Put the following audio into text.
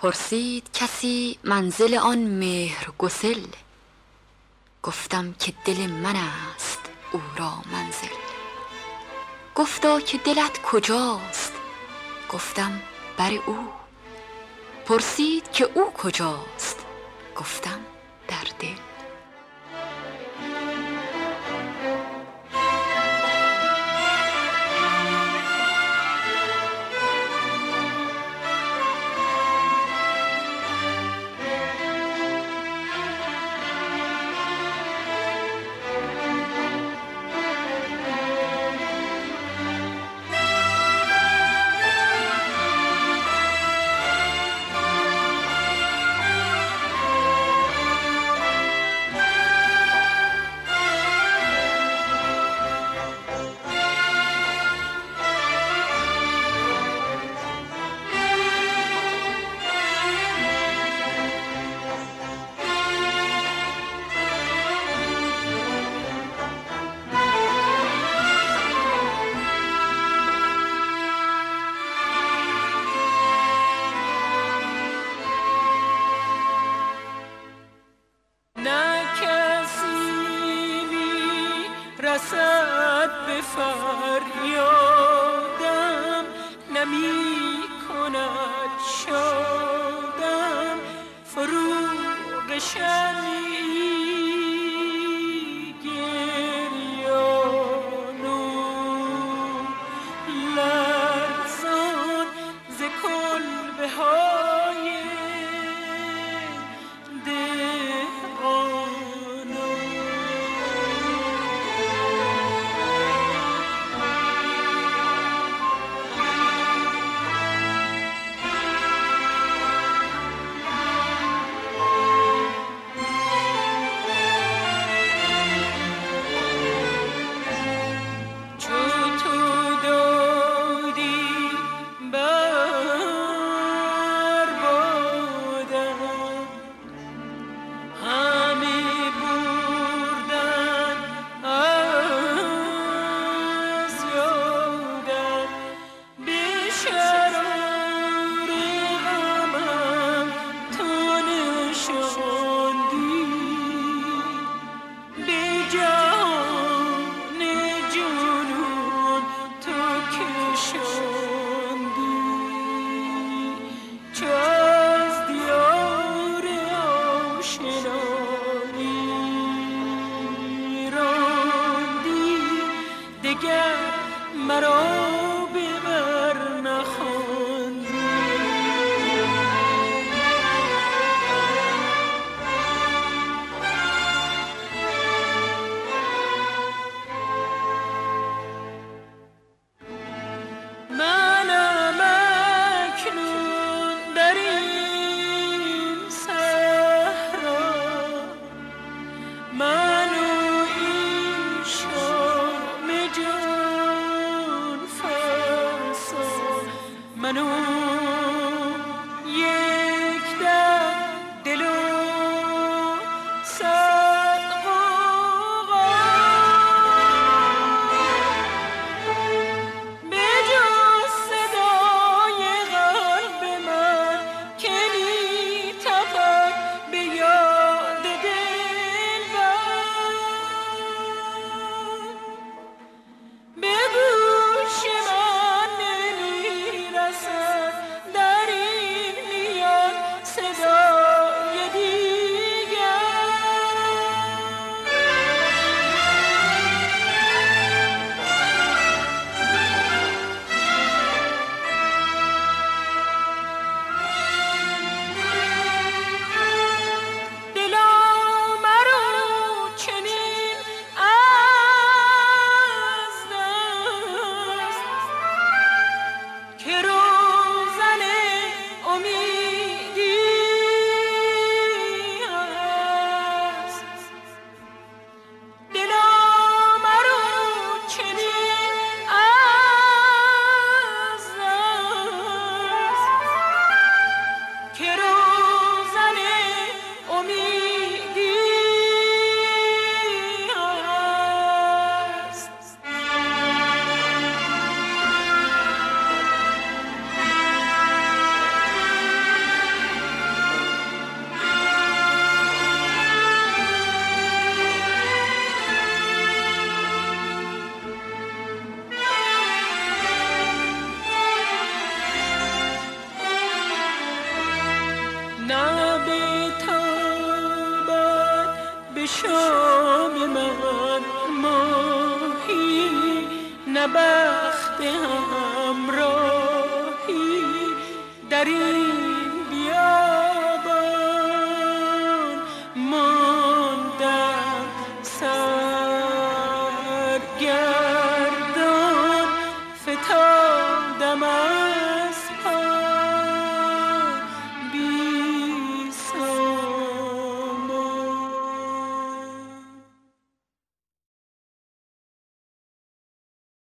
پرسید کسی منزل آن مهر گسل؟ گفتم که دل من است او را منزل. گفتا که دلت کجاست؟ گفتم بر او. پرسید که او کجاست؟ گفتم در دل. رسد به فریادم نمی کند شادم. فروغ شد منو همراهی در این